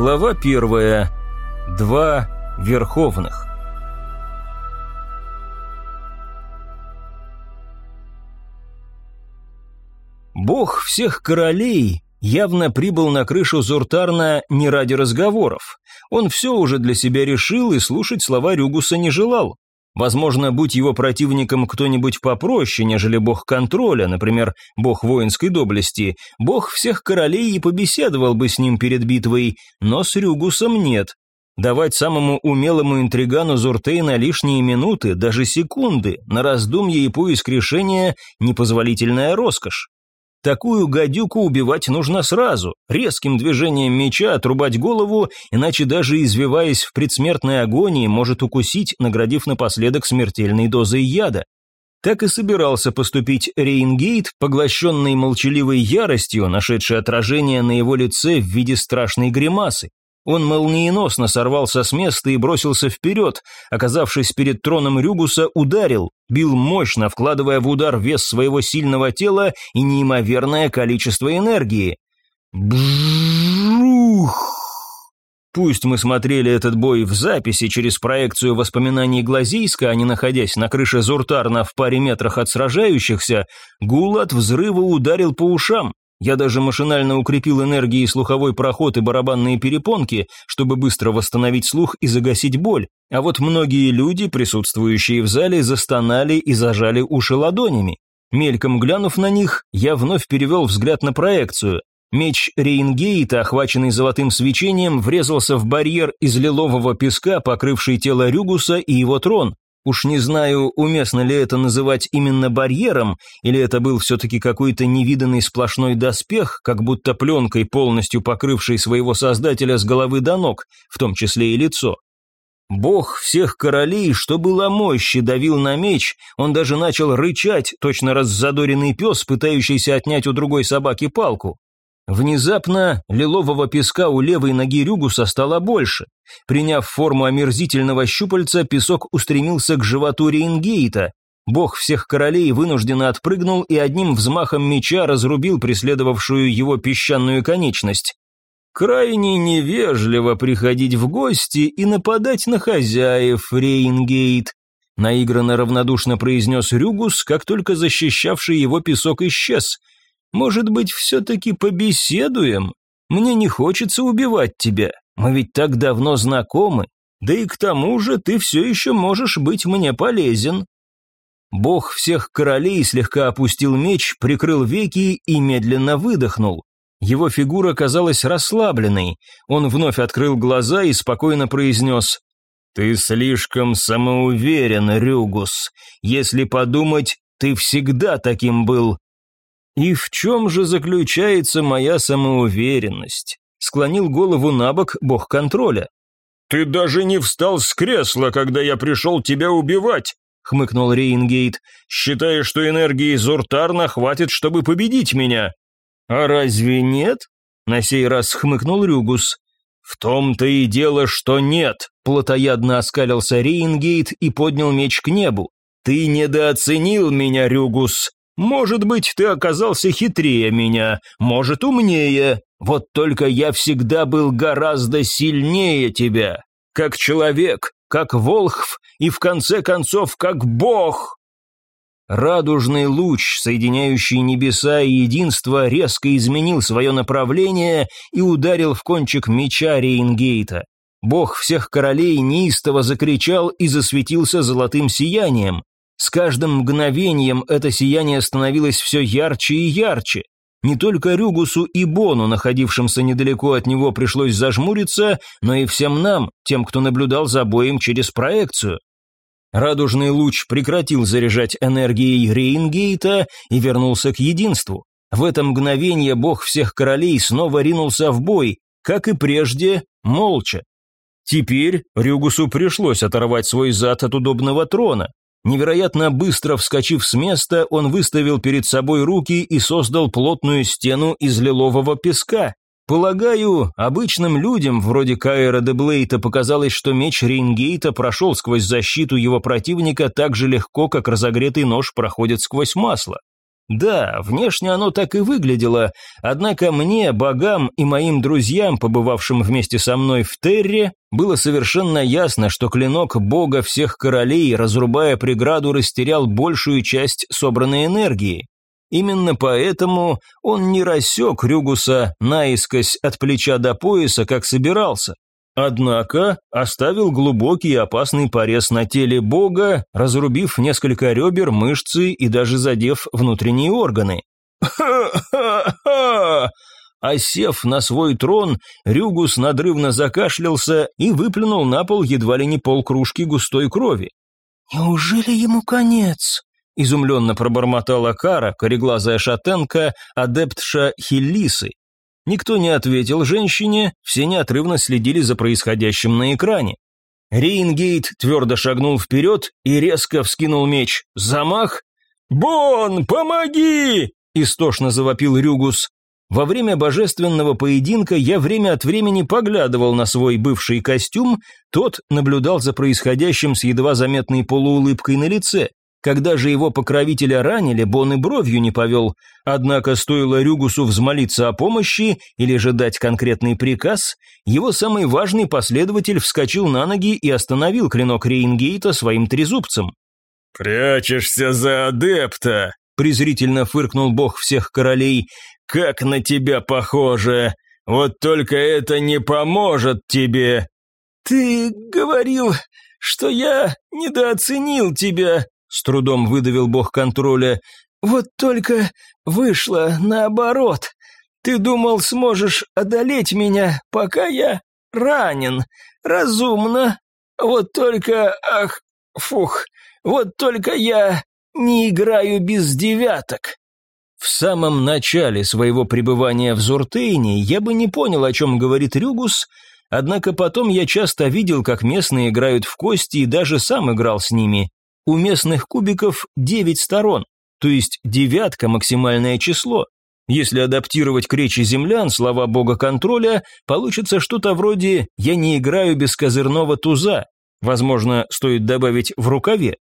Глава первая. Два верховных. Бог всех королей явно прибыл на крышу Зуртарна не ради разговоров. Он все уже для себя решил и слушать слова Рюгуса не желал. Возможно, будь его противником кто-нибудь попроще, нежели бог контроля, например, бог воинской доблести, бог всех королей и побеседовал бы с ним перед битвой, но с Рюгусом нет. Давать самому умелому интригану Зуртейна лишние минуты, даже секунды, на раздумье и поиск решения – непозволительная роскошь. Такую гадюку убивать нужно сразу, резким движением меча отрубать голову, иначе даже извиваясь в предсмертной агонии, может укусить, наградив напоследок смертельной дозой яда. Так и собирался поступить Рейнгейт, поглощенный молчаливой яростью, нашедший отражение на его лице в виде страшной гримасы. Он молниеносно сорвался с места и бросился вперед, оказавшись перед троном Рюгуса, ударил, бил мощно, вкладывая в удар вес своего сильного тела и неимоверное количество энергии. Бжух! Пусть мы смотрели этот бой в записи через проекцию воспоминаний Глазийска, а не находясь на крыше Зуртарна в паре метрах от сражающихся, гул от взрыва ударил по ушам. Я даже машинально укрепил энергией слуховой проход и барабанные перепонки, чтобы быстро восстановить слух и загасить боль. А вот многие люди, присутствующие в зале, застонали и зажали уши ладонями. Мельком глянув на них, я вновь перевел взгляд на проекцию. Меч Рейнгейта, охваченный золотым свечением, врезался в барьер из лилового песка, покрывший тело Рюгуса и его трон. Уж не знаю, уместно ли это называть именно барьером, или это был все-таки какой-то невиданный сплошной доспех, как будто пленкой, полностью покрывший своего создателя с головы до ног, в том числе и лицо. Бог всех королей, что было мощи, давил на меч, он даже начал рычать, точно раззадоренный пес, пытающийся отнять у другой собаки палку. Внезапно лилового песка у левой ноги Рюгуса стало больше. Приняв форму омерзительного щупальца, песок устремился к животу Рейнгейта. Бог всех королей вынужденно отпрыгнул и одним взмахом меча разрубил преследовавшую его песчаную конечность. Крайне невежливо приходить в гости и нападать на хозяев, Рейнгейт, наигранно равнодушно произнес Рюгус, как только защищавший его песок исчез – может быть, все-таки побеседуем? Мне не хочется убивать тебя, мы ведь так давно знакомы, да и к тому же ты все еще можешь быть мне полезен». Бог всех королей слегка опустил меч, прикрыл веки и медленно выдохнул. Его фигура казалась расслабленной. Он вновь открыл глаза и спокойно произнес «Ты слишком самоуверен, Рюгус. Если подумать, ты всегда таким был. «И в чем же заключается моя самоуверенность?» Склонил голову на бок бог контроля. «Ты даже не встал с кресла, когда я пришел тебя убивать!» хмыкнул Рейнгейт, считая, что энергии Зуртарна хватит, чтобы победить меня. «А разве нет?» На сей раз хмыкнул Рюгус. «В том-то и дело, что нет», плотоядно оскалился Рейнгейт и поднял меч к небу. «Ты недооценил меня, Рюгус. Может быть, ты оказался хитрее меня, может, умнее. Вот только я всегда был гораздо сильнее тебя. Как человек, как волхв и, в конце концов, как бог. Радужный луч, соединяющий небеса и единство, резко изменил свое направление и ударил в кончик меча Рейнгейта. Бог всех королей неистово закричал и засветился золотым сиянием. С каждым мгновением это сияние становилось все ярче и ярче. Не только Рюгусу и Бону, находившимся недалеко от него, пришлось зажмуриться, но и всем нам, тем, кто наблюдал за боем через проекцию. Радужный луч прекратил заряжать энергией Рейнгейта и вернулся к единству. В это мгновение бог всех королей снова ринулся в бой, как и прежде, молча. Теперь Рюгусу пришлось оторвать свой зад от удобного трона. Невероятно быстро вскочив с места, он выставил перед собой руки и создал плотную стену из лилового песка. Полагаю, обычным людям, вроде Кайра де Блейта, показалось, что меч Рейнгейта прошел сквозь защиту его противника так же легко, как разогретый нож проходит сквозь масло. Да, внешне оно так и выглядело, однако мне, богам и моим друзьям, побывавшим вместе со мной в Терре, было совершенно ясно, что клинок бога всех королей, разрубая преграду, растерял большую часть собранной энергии. Именно поэтому он не рассек Рюгуса наискось от плеча до пояса, как собирался. Однако оставил глубокий и опасный порез на теле бога, разрубив несколько ребер, мышцы и даже задев внутренние органы. «Ха-ха-ха!» Осев на свой трон, Рюгус надрывно закашлялся и выплюнул на пол едва ли не полкружки густой крови. «Неужели ему конец?» – изумленно пробормотала Кара, кореглазая шатенка, адептша Хиллисы, Никто не ответил женщине, все неотрывно следили за происходящим на экране. Рейнгейт твердо шагнул вперед и резко вскинул меч. Замах. «Бон, помоги!» – истошно завопил Рюгус. Во время божественного поединка я время от времени поглядывал на свой бывший костюм, тот наблюдал за происходящим с едва заметной полуулыбкой на лице. Когда же его покровителя ранили, Бон и бровью не повел. Однако стоило Рюгусу взмолиться о помощи или же дать конкретный приказ, его самый важный последователь вскочил на ноги и остановил клинок Рейнгейта своим трезубцем. «Прячешься за адепта!» – презрительно фыркнул бог всех королей. «Как на тебя похоже! Вот только это не поможет тебе!» «Ты говорил, что я недооценил тебя», с трудом выдавил бог контроля. «Вот только вышло наоборот. Ты думал, сможешь одолеть меня, пока я ранен. Разумно. Вот только, ах, фух, вот только я не играю без девяток». В самом начале своего пребывания в Зуртейне я бы не понял, о чем говорит Рюгус, однако потом я часто видел, как местные играют в кости и даже сам играл с ними. У местных кубиков 9 сторон, то есть девятка максимальное число. Если адаптировать к речи землян слова бога контроля, получится что-то вроде «я не играю без козырного туза», возможно, стоит добавить «в рукаве».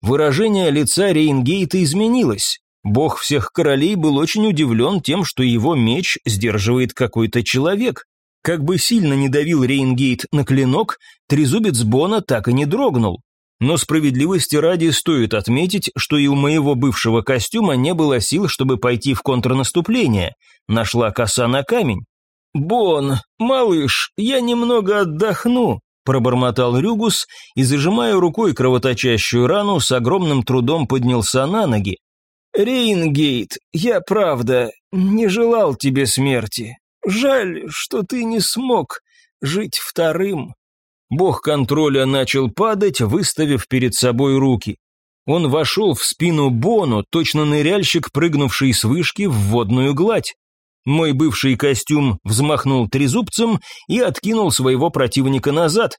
Выражение лица Рейнгейта изменилось. Бог всех королей был очень удивлен тем, что его меч сдерживает какой-то человек. Как бы сильно не давил Рейнгейт на клинок, трезубец Бона так и не дрогнул. Но справедливости ради стоит отметить, что и у моего бывшего костюма не было сил, чтобы пойти в контрнаступление. Нашла коса на камень. «Бон, малыш, я немного отдохну», – пробормотал Рюгус и, зажимая рукой кровоточащую рану, с огромным трудом поднялся на ноги. «Рейнгейт, я правда не желал тебе смерти. Жаль, что ты не смог жить вторым». Бог контроля начал падать, выставив перед собой руки. Он вошел в спину Бону, точно ныряльщик, прыгнувший с вышки в водную гладь. Мой бывший костюм взмахнул трезубцем и откинул своего противника назад.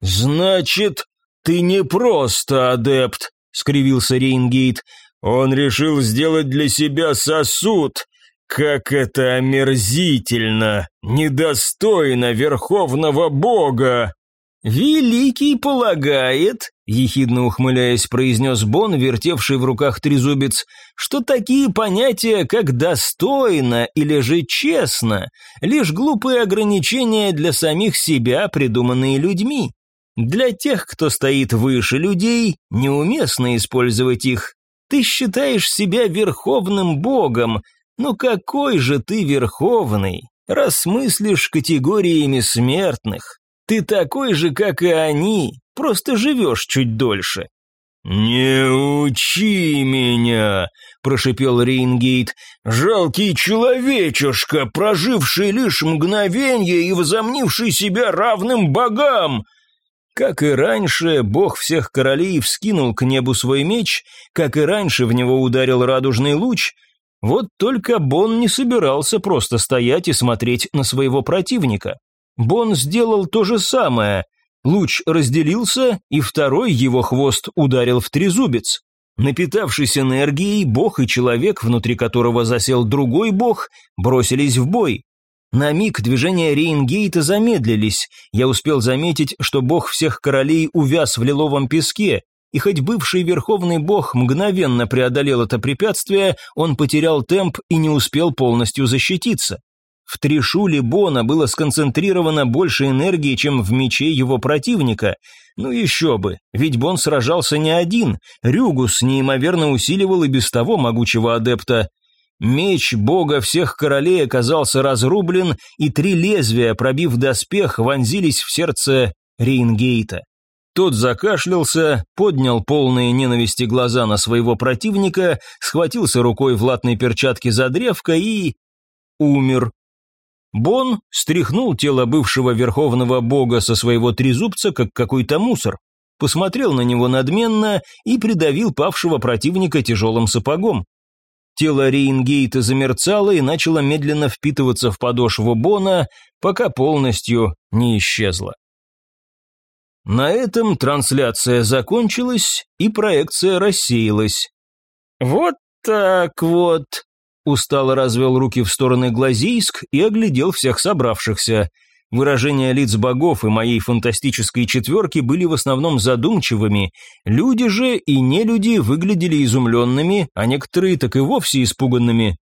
«Значит, ты не просто адепт», — скривился Рейнгейт. «Он решил сделать для себя сосуд. Как это омерзительно! Недостойно верховного бога!» «Великий полагает», — ехидно ухмыляясь, произнес Бон, вертевший в руках трезубец, «что такие понятия, как «достойно» или же «честно», лишь глупые ограничения для самих себя, придуманные людьми. Для тех, кто стоит выше людей, неуместно использовать их. Ты считаешь себя верховным богом, но какой же ты верховный, рассмыслишь категориями смертных?» Ты такой же, как и они, просто живешь чуть дольше». «Не учи меня!» – прошипел Рейнгейт. «Жалкий человечушка, проживший лишь мгновенье и возомнивший себя равным богам!» Как и раньше, бог всех королей вскинул к небу свой меч, как и раньше в него ударил радужный луч, вот только Бон не собирался просто стоять и смотреть на своего противника. Бон сделал то же самое. Луч разделился, и второй его хвост ударил в трезубец. Напитавшись энергией, бог и человек, внутри которого засел другой бог, бросились в бой. На миг движения Рейнгейта замедлились. Я успел заметить, что бог всех королей увяз в лиловом песке. и хоть бывший верховный бог мгновенно преодолел это препятствие, он потерял темп и не успел полностью защититься. В трешуле Бона было сконцентрировано больше энергии, чем в мече его противника. Ну еще бы, ведь Бон сражался не один, Рюгус неимоверно усиливал и без того могучего адепта. Меч бога всех королей оказался разрублен, и три лезвия, пробив доспех, вонзились в сердце Рейнгейта. Тот закашлялся, поднял полные ненависти глаза на своего противника, схватился рукой в латной перчатке за древко и... умер. Бон стряхнул тело бывшего верховного бога со своего трезубца, как какой-то мусор, посмотрел на него надменно и придавил павшего противника тяжелым сапогом. Тело Рейнгейта замерцало и начало медленно впитываться в подошву Бона, пока полностью не исчезло. На этом трансляция закончилась, и проекция рассеялась. «Вот так вот», Устало развел руки в стороны Глазийск и оглядел всех собравшихся. Выражения лиц богов и моей фантастической четверки были в основном задумчивыми. Люди же и нелюди выглядели изумленными, а некоторые так и вовсе испуганными.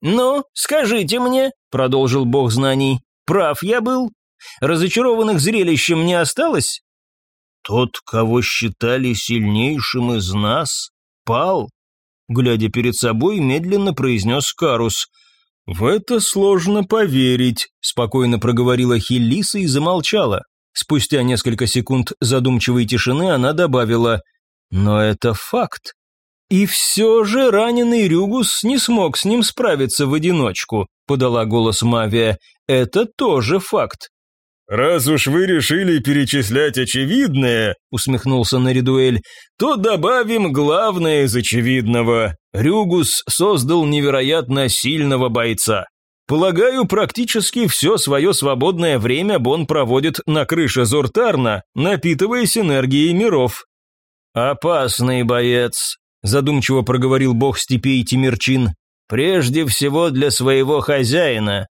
«Ну, скажите мне», — продолжил бог знаний, — «прав я был? Разочарованных зрелищем не осталось?» «Тот, кого считали сильнейшим из нас, пал», глядя перед собой, медленно произнес Карус. «В это сложно поверить», – спокойно проговорила Хиллиса и замолчала. Спустя несколько секунд задумчивой тишины она добавила «Но это факт». «И все же раненый Рюгус не смог с ним справиться в одиночку», – подала голос Мавия. «Это тоже факт». «Раз уж вы решили перечислять очевидное», — усмехнулся Наридуэль, «то добавим главное из очевидного. Рюгус создал невероятно сильного бойца. Полагаю, практически все свое свободное время Бон проводит на крыше Зуртарна, напитываясь энергией миров». «Опасный боец», — задумчиво проговорил бог степей Тимирчин. «Прежде всего для своего хозяина,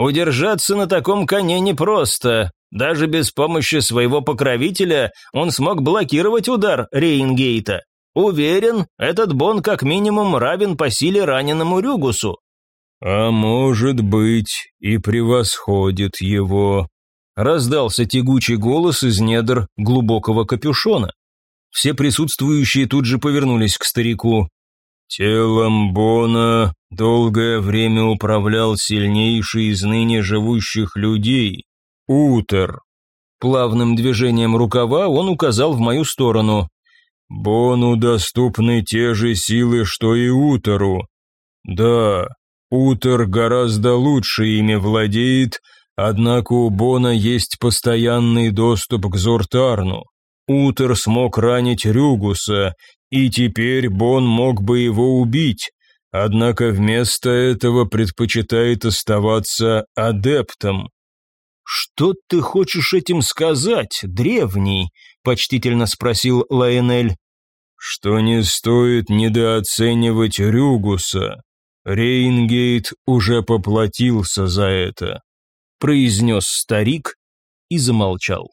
Удержаться на таком коне непросто. Даже без помощи своего покровителя он смог блокировать удар Рейнгейта. Уверен, этот бон как минимум равен по силе раненому Рюгусу. «А может быть, и превосходит его», — раздался тягучий голос из недр глубокого капюшона. Все присутствующие тут же повернулись к старику. Телом Бона долгое время управлял сильнейший из ныне живущих людей – Утер. Плавным движением рукава он указал в мою сторону. Бону доступны те же силы, что и Утеру. Да, Утер гораздо лучше ими владеет, однако у Бона есть постоянный доступ к Зуртарну. Утер смог ранить Рюгуса, и теперь Бон мог бы его убить, однако вместо этого предпочитает оставаться адептом. «Что ты хочешь этим сказать, древний?» – почтительно спросил Лайонель. «Что не стоит недооценивать Рюгуса. Рейнгейт уже поплатился за это», – произнес старик и замолчал.